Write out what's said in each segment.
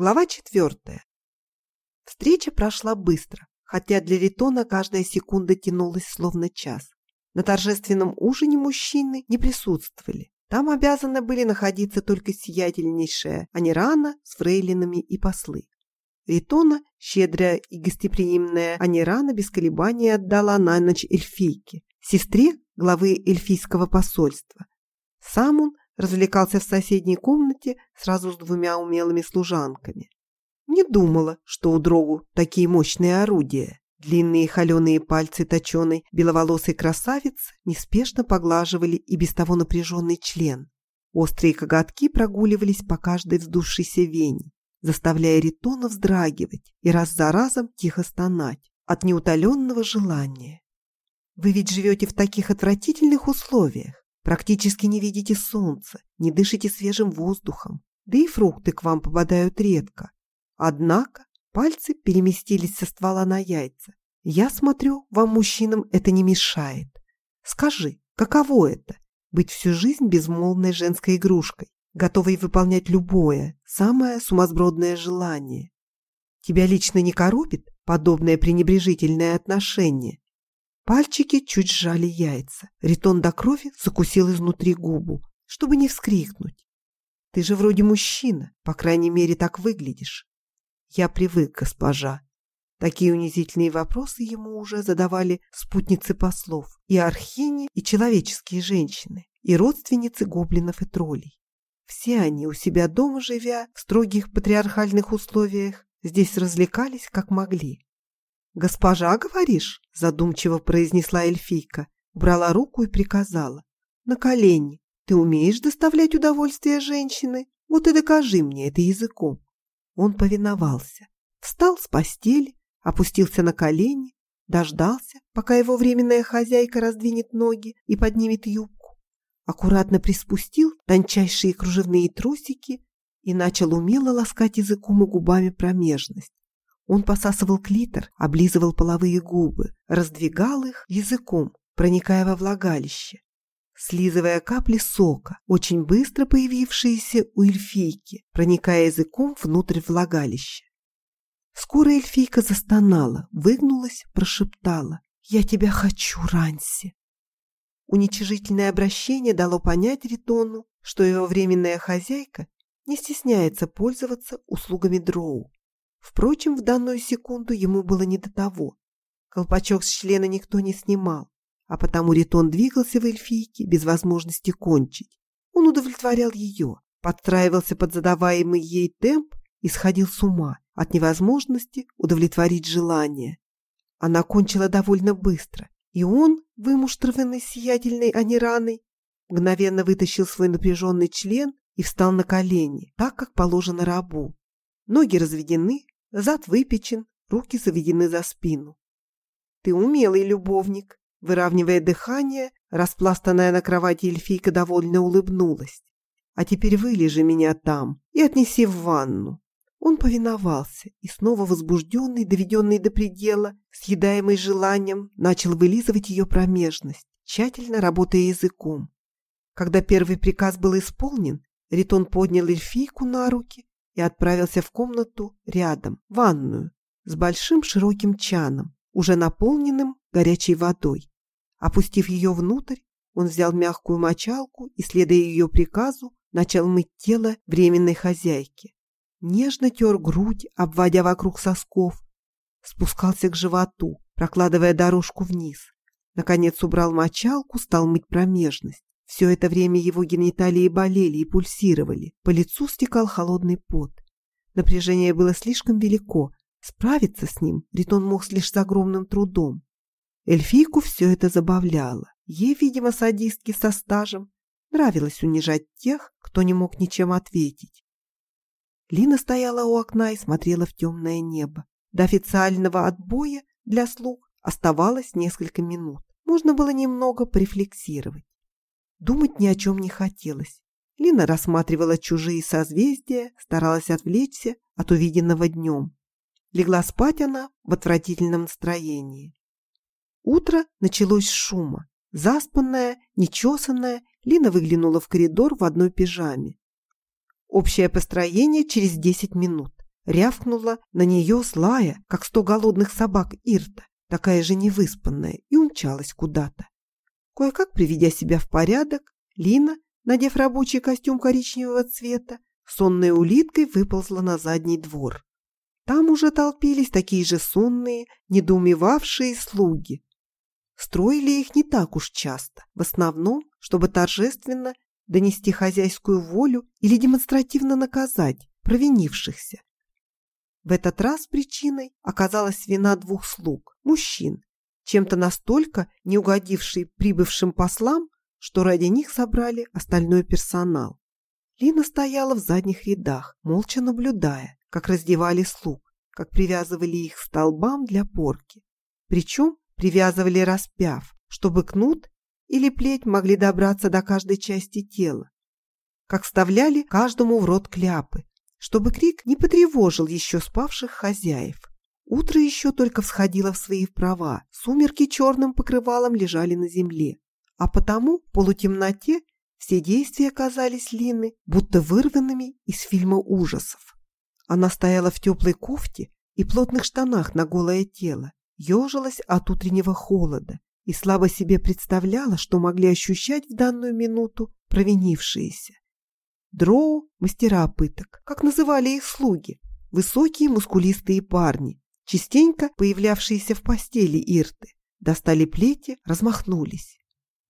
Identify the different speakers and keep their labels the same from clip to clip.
Speaker 1: Глава четвертая. Встреча прошла быстро, хотя для Ритона каждая секунда тянулась словно час. На торжественном ужине мужчины не присутствовали. Там обязаны были находиться только сиятельнейшая Анирана с фрейлинами и послы. Ритона, щедрая и гостеприимная Анирана без колебаний отдала на ночь эльфийке, сестре главы эльфийского посольства. Сам он развлекался в соседней комнате сразу с двумя умелыми служанками. Не думала, что у Дрогу такие мощные орудия. Длинные холеные пальцы точеной беловолосой красавицы неспешно поглаживали и без того напряженный член. Острые коготки прогуливались по каждой вздувшейся вене, заставляя Ритона вздрагивать и раз за разом тихо стонать от неутоленного желания. Вы ведь живете в таких отвратительных условиях, практически не видите солнца, не дышите свежим воздухом, да и фрукты к вам попадают редко. Однако пальцы переместились со ствола на яйца. Я смотрю, вам, мужчинам, это не мешает. Скажи, каково это – быть всю жизнь безмолвной женской игрушкой, готовой выполнять любое, самое сумасбродное желание? Тебя лично не коробит подобное пренебрежительное отношение? Пальчики чуть сжали яйца. Ритон до крови закусил изнутри губу, чтобы не вскрикнуть. Ты же вроде мужчина, по крайней мере, так выглядишь. Я привык, госпожа. Такие унизительные вопросы ему уже задавали спутницы послов, и архини, и человеческие женщины, и родственницы гоблинов и троллей. Все они, у себя дома живя, в строгих патриархальных условиях, здесь развлекались как могли. «Госпожа, говоришь?» – задумчиво произнесла эльфийка, убрала руку и приказала. «На колени. Ты умеешь доставлять удовольствие женщины? Вот и докажи мне это языком». Он повиновался, встал с постели, опустился на колени, дождался, пока его временная хозяйка раздвинет ноги и поднимет юбку, аккуратно приспустил тончайшие кружевные трусики и начал умело ласкать языком и губами промежность. Он посасывал клитор, облизывал половые губы, раздвигал их языком, проникая во влагалище, слизывая капли сока, очень быстро появившиеся у эльфийки, проникая языком внутрь влагалища. Скоро эльфийка застонала, выгнулась, прошептала «Я тебя хочу, Ранси!». Уничижительное обращение дало понять Ритону, что его временная хозяйка не стесняется пользоваться услугами дроу. Впрочем, в данную секунду ему было не до того. Колпачок с члена никто не снимал, а потому Ритон двигался в эльфийке без возможности кончить. Он удовлетворял ее, подстраивался под задаваемый ей темп и сходил с ума от невозможности удовлетворить желание. Она кончила довольно быстро, и он, вымуштрованный сиятельной анираной, мгновенно вытащил свой напряженный член и встал на колени, так, как положено рабу. Ноги разведены, зад выпечен, руки заведены за спину. Ты умелый любовник. Выравнивая дыхание, распластанная на кровати эльфийка довольно улыбнулась. А теперь вылежи меня там и отнеси в ванну. Он повиновался и снова возбужденный, доведенный до предела, съедаемый желанием, начал вылизывать ее промежность, тщательно работая языком. Когда первый приказ был исполнен, Ритон поднял эльфийку на руки и отправился в комнату рядом, ванную, с большим широким чаном, уже наполненным горячей водой. Опустив ее внутрь, он взял мягкую мочалку и, следуя ее приказу, начал мыть тело временной хозяйки. Нежно тер грудь, обводя вокруг сосков, спускался к животу, прокладывая дорожку вниз. Наконец убрал мочалку, стал мыть промежность. Все это время его гениталии болели и пульсировали. По лицу стекал холодный пот. Напряжение было слишком велико. Справиться с ним Ритон мог лишь с огромным трудом. Эльфийку все это забавляло. Ей, видимо, садистки со стажем, нравилось унижать тех, кто не мог ничем ответить. Лина стояла у окна и смотрела в темное небо. До официального отбоя для слуг оставалось несколько минут. Можно было немного порефлексировать. Думать ни о чем не хотелось. Лина рассматривала чужие созвездия, старалась отвлечься от увиденного днем. Легла спать она в отвратительном настроении. Утро началось с шума. Заспанная, нечесанная, Лина выглянула в коридор в одной пижаме. Общее построение через 10 минут. рявкнула на нее злая, как сто голодных собак Ирта, такая же невыспанная, и умчалась куда-то. Кое-как приведя себя в порядок, Лина, надев рабочий костюм коричневого цвета, сонной улиткой выползла на задний двор. Там уже толпились такие же сонные, недоумевавшие слуги. Строили их не так уж часто, в основном, чтобы торжественно донести хозяйскую волю или демонстративно наказать провинившихся. В этот раз причиной оказалась вина двух слуг, мужчин, чем-то настолько не угодивший прибывшим послам, что ради них собрали остальной персонал. Лина стояла в задних рядах, молча наблюдая, как раздевали слуг, как привязывали их к столбам для порки. Причем привязывали распяв, чтобы кнут или плеть могли добраться до каждой части тела. Как вставляли каждому в рот кляпы, чтобы крик не потревожил еще спавших хозяев. Утро еще только всходило в свои права, сумерки черным покрывалом лежали на земле, а потому в полутемноте все действия казались Лины будто вырванными из фильма ужасов. Она стояла в теплой кофте и плотных штанах на голое тело, ежилась от утреннего холода и слабо себе представляла, что могли ощущать в данную минуту провинившиеся. Дроу – мастера пыток, как называли их слуги, высокие мускулистые парни, частенько появлявшиеся в постели Ирты, достали плети, размахнулись.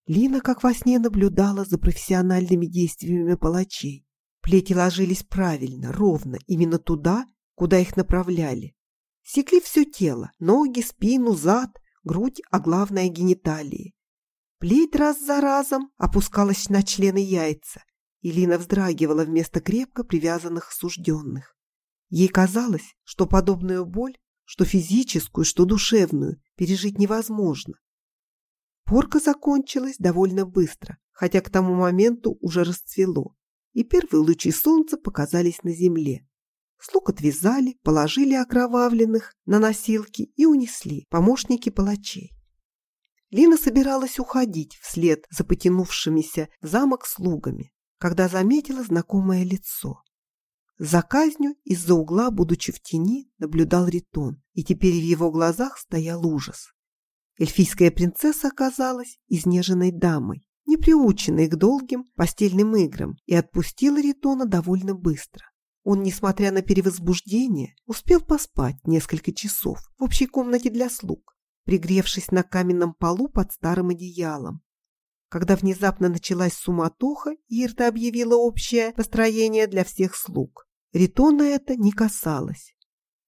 Speaker 1: Лина, как во сне, наблюдала за профессиональными действиями палачей. Плети ложились правильно, ровно, именно туда, куда их направляли. Секли все тело, ноги, спину, зад, грудь, а главное гениталии. Плеть раз за разом опускалась на члены яйца, и Лина вздрагивала вместо крепко привязанных сужденных. Ей казалось, что подобную боль, что физическую, что душевную, пережить невозможно. Порка закончилась довольно быстро, хотя к тому моменту уже расцвело, и первые лучи солнца показались на земле. Слуг отвязали, положили окровавленных на носилки и унесли помощники палачей. Лина собиралась уходить вслед за потянувшимися в замок слугами, когда заметила знакомое лицо. За казнью из-за угла, будучи в тени, наблюдал Ритон, и теперь в его глазах стоял ужас. Эльфийская принцесса оказалась изнеженной дамой, не приученной к долгим постельным играм, и отпустила Ритона довольно быстро. Он, несмотря на перевозбуждение, успел поспать несколько часов в общей комнате для слуг, пригревшись на каменном полу под старым одеялом, когда внезапно началась суматоха, Ирта объявила общее построение для всех слуг. Ритона это не касалось.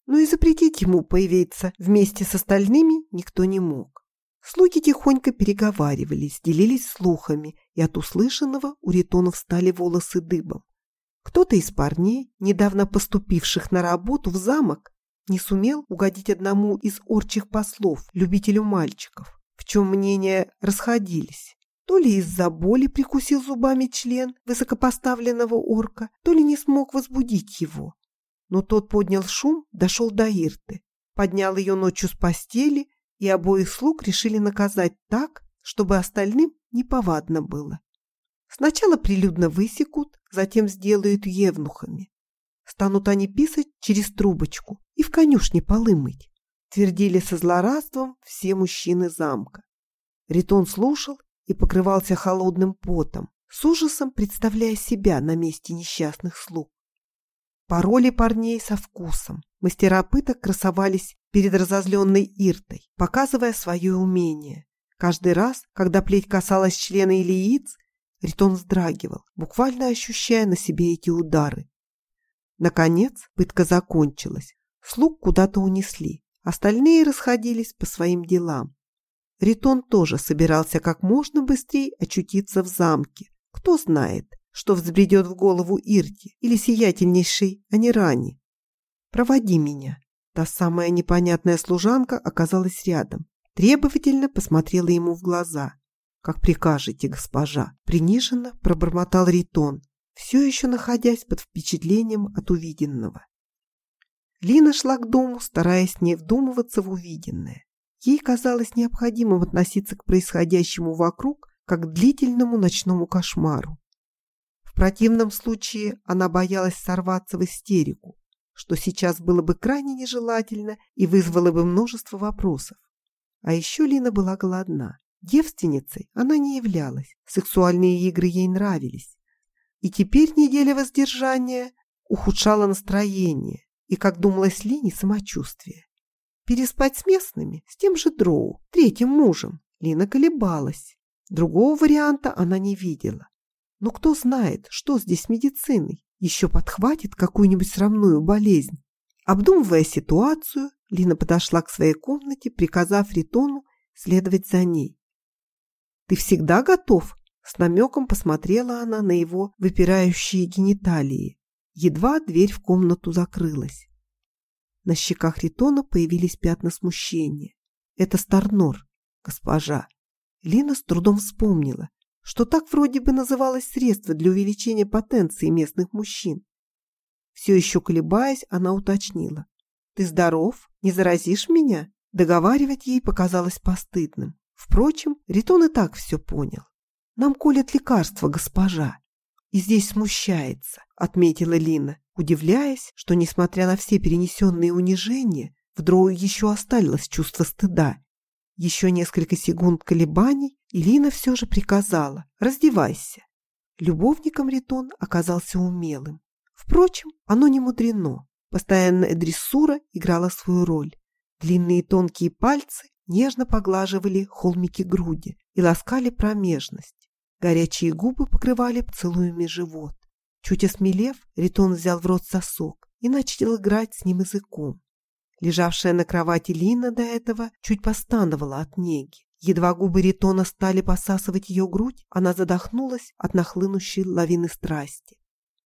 Speaker 1: Но и запретить ему появиться вместе с остальными никто не мог. Слуги тихонько переговаривались, делились слухами, и от услышанного у Ритонов стали волосы дыбом. Кто-то из парней, недавно поступивших на работу в замок, не сумел угодить одному из орчих послов, любителю мальчиков, в чем мнения расходились. То ли из-за боли прикусил зубами член высокопоставленного орка, то ли не смог возбудить его. Но тот поднял шум, дошел до Ирты, поднял ее ночью с постели, и обоих слуг решили наказать так, чтобы остальным неповадно было. Сначала прилюдно высекут, затем сделают евнухами. Станут они писать через трубочку и в конюшне полы мыть, твердили со злорадством все мужчины замка. Ритон слушал и покрывался холодным потом, с ужасом представляя себя на месте несчастных слуг. Пароли парней со вкусом. Мастера пыток красовались перед разозленной Иртой, показывая свое умение. Каждый раз, когда плеть касалась члена или яиц, Ритон вздрагивал, буквально ощущая на себе эти удары. Наконец, пытка закончилась. Слуг куда-то унесли. Остальные расходились по своим делам. Ритон тоже собирался как можно быстрее очутиться в замке. Кто знает, что взбредет в голову Ирти или сиятельнейшей Аниране. «Проводи меня». Та самая непонятная служанка оказалась рядом. Требовательно посмотрела ему в глаза. «Как прикажете, госпожа», — приниженно пробормотал Ритон, все еще находясь под впечатлением от увиденного. Лина шла к дому, стараясь не вдумываться в увиденное. Ей казалось необходимым относиться к происходящему вокруг как к длительному ночному кошмару. В противном случае она боялась сорваться в истерику, что сейчас было бы крайне нежелательно и вызвало бы множество вопросов. А еще Лина была голодна. Девственницей она не являлась, сексуальные игры ей нравились. И теперь неделя воздержания ухудшала настроение и, как думалось Лине, самочувствие. Переспать с местными, с тем же Дроу, третьим мужем, Лина колебалась. Другого варианта она не видела. Но кто знает, что здесь с медициной? Еще подхватит какую-нибудь срамную болезнь. Обдумывая ситуацию, Лина подошла к своей комнате, приказав Ритону следовать за ней. «Ты всегда готов?» С намеком посмотрела она на его выпирающие гениталии. Едва дверь в комнату закрылась. На щеках Ритона появились пятна смущения. «Это Старнор, госпожа». Лина с трудом вспомнила, что так вроде бы называлось средство для увеличения потенции местных мужчин. Все еще колебаясь, она уточнила. «Ты здоров? Не заразишь меня?» Договаривать ей показалось постыдным. Впрочем, Ритон и так все понял. «Нам колят лекарства, госпожа». «И здесь смущается», — отметила Лина, удивляясь, что, несмотря на все перенесенные унижения, в Дроу еще осталось чувство стыда. Еще несколько секунд колебаний, и Лина все же приказала «раздевайся». Любовником Ритон оказался умелым. Впрочем, оно не мудрено. Постоянная дрессура играла свою роль. Длинные тонкие пальцы нежно поглаживали холмики груди и ласкали промежность. Горячие губы покрывали поцелуями живот. Чуть осмелев, Ритон взял в рот сосок и начал играть с ним языком. Лежавшая на кровати Лина до этого чуть постановала от неги. Едва губы Ритона стали посасывать ее грудь, она задохнулась от нахлынущей лавины страсти.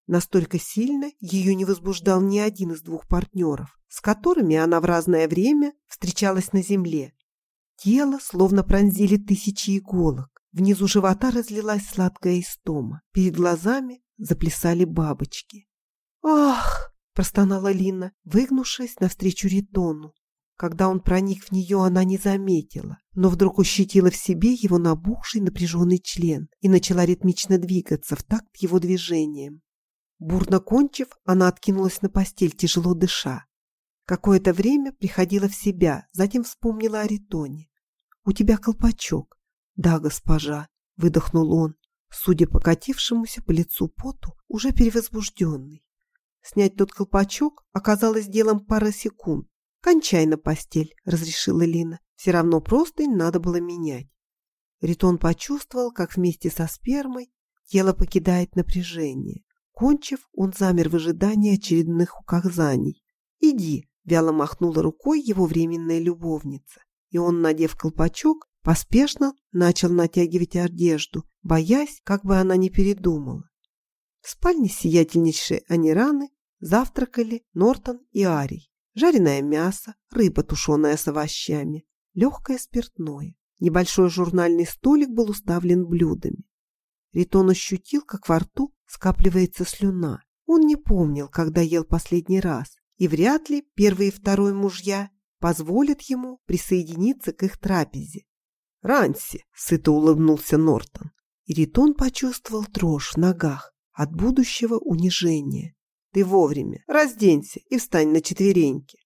Speaker 1: Настолько сильно ее не возбуждал ни один из двух партнеров, с которыми она в разное время встречалась на земле. Тело словно пронзили тысячи иголок. Внизу живота разлилась сладкая истома. Перед глазами заплясали бабочки. «Ах!» – простонала Лина, выгнувшись навстречу Ритону. Когда он проник в нее, она не заметила, но вдруг ощутила в себе его набухший напряженный член и начала ритмично двигаться в такт его движением. Бурно кончив, она откинулась на постель, тяжело дыша. Какое-то время приходила в себя, затем вспомнила о Ритоне. «У тебя колпачок». «Да, госпожа», — выдохнул он, судя по катившемуся по лицу поту, уже перевозбужденный. Снять тот колпачок оказалось делом пары секунд. «Кончай на постель», — разрешила Лина. «Все равно простынь надо было менять». Ритон почувствовал, как вместе со спермой тело покидает напряжение. Кончив, он замер в ожидании очередных указаний. «Иди», — вяло махнула рукой его временная любовница. И он, надев колпачок, поспешно начал натягивать одежду, боясь, как бы она не передумала. В спальне сиятельнейшей Анираны завтракали Нортон и Арий. Жареное мясо, рыба, тушеная с овощами, легкое спиртное. Небольшой журнальный столик был уставлен блюдами. Ритон ощутил, как во рту скапливается слюна. Он не помнил, когда ел последний раз, и вряд ли первый и второй мужья позволят ему присоединиться к их трапезе. «Ранси!» — сыто улыбнулся Нортон. И Ритон почувствовал дрожь в ногах от будущего унижения. «Ты вовремя. Разденься и встань на четвереньки».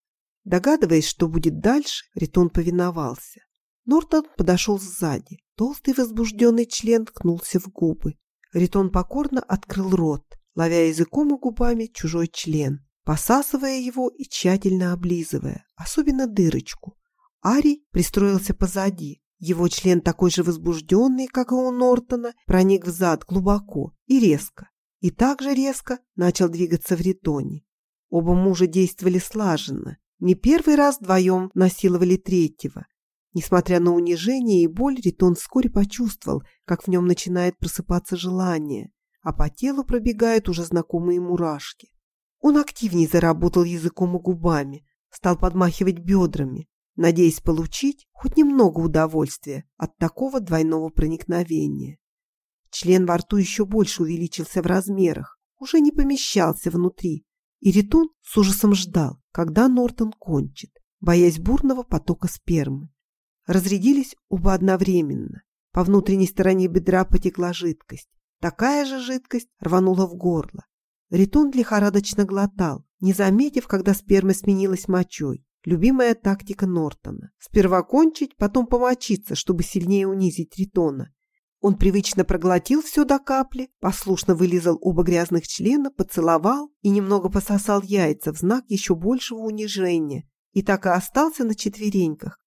Speaker 1: Догадываясь, что будет дальше, Ритон повиновался. Нортон подошел сзади. Толстый возбужденный член ткнулся в губы. Ритон покорно открыл рот, ловя языком и губами чужой член, посасывая его и тщательно облизывая, особенно дырочку. Арий пристроился позади. Его член такой же возбужденный, как и у Нортона, проник в зад глубоко и резко. И также резко начал двигаться в ритоне. Оба мужа действовали слаженно. Не первый раз вдвоем насиловали третьего, Несмотря на унижение и боль, Ритон вскоре почувствовал, как в нем начинает просыпаться желание, а по телу пробегают уже знакомые мурашки. Он активнее заработал языком и губами, стал подмахивать бедрами, надеясь получить хоть немного удовольствия от такого двойного проникновения. Член во рту еще больше увеличился в размерах, уже не помещался внутри, и Ритон с ужасом ждал, когда Нортон кончит, боясь бурного потока спермы. Разрядились оба одновременно. По внутренней стороне бедра потекла жидкость. Такая же жидкость рванула в горло. Ритон лихорадочно глотал, не заметив, когда сперма сменилась мочой. Любимая тактика Нортона. Сперва кончить, потом помочиться, чтобы сильнее унизить Тритона. Он привычно проглотил все до капли, послушно вылизал оба грязных члена, поцеловал и немного пососал яйца в знак еще большего унижения и так и остался на четвереньках.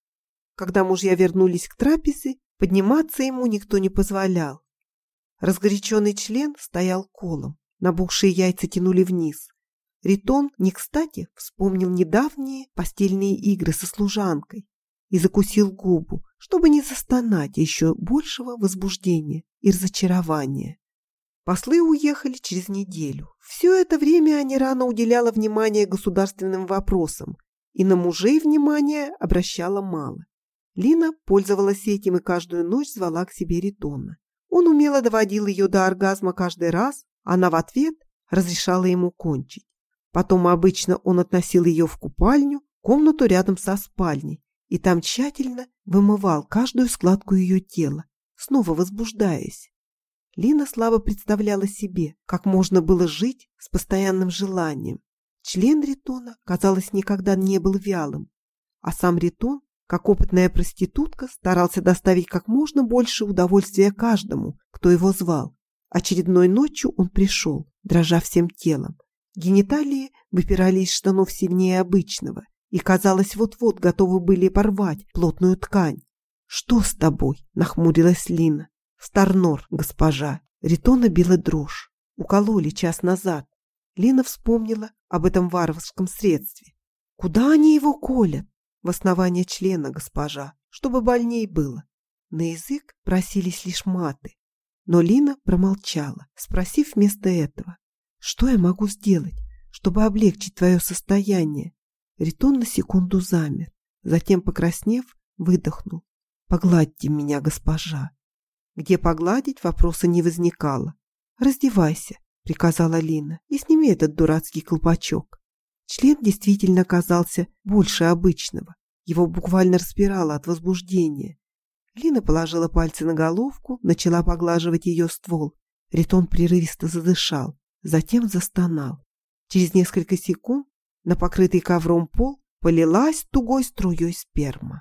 Speaker 1: Когда мужья вернулись к трапезе, подниматься ему никто не позволял. Разгоряченный член стоял колом, набухшие яйца тянули вниз. Ритон, не кстати, вспомнил недавние постельные игры со служанкой и закусил губу, чтобы не застонать еще большего возбуждения и разочарования. Послы уехали через неделю. Все это время они рано уделяла внимание государственным вопросам и на мужей внимания обращала мало. Лина пользовалась этим и каждую ночь звала к себе Ритона. Он умело доводил ее до оргазма каждый раз, она в ответ разрешала ему кончить. Потом обычно он относил ее в купальню, комнату рядом со спальней, и там тщательно вымывал каждую складку ее тела, снова возбуждаясь. Лина слабо представляла себе, как можно было жить с постоянным желанием. Член Ритона, казалось, никогда не был вялым, а сам Ритон, как опытная проститутка, старался доставить как можно больше удовольствия каждому, кто его звал. Очередной ночью он пришел, дрожа всем телом, Гениталии выпирали из штанов сильнее обычного и, казалось, вот-вот готовы были порвать плотную ткань. «Что с тобой?» – нахмурилась Лина. «Старнор, госпожа». Ритона била дрожь. Укололи час назад. Лина вспомнила об этом варварском средстве. «Куда они его колят?» «В основание члена, госпожа, чтобы больней было». На язык просились лишь маты. Но Лина промолчала, спросив вместо этого. Что я могу сделать, чтобы облегчить твое состояние? Ритон на секунду замер, затем, покраснев, выдохнул. Погладьте меня, госпожа. Где погладить, вопроса не возникало. Раздевайся, приказала Лина, и сними этот дурацкий колпачок. Член действительно оказался больше обычного. Его буквально распирало от возбуждения. Лина положила пальцы на головку, начала поглаживать ее ствол. Ритон прерывисто задышал затем застонал. Через несколько секунд на покрытый ковром пол полилась тугой струей сперма.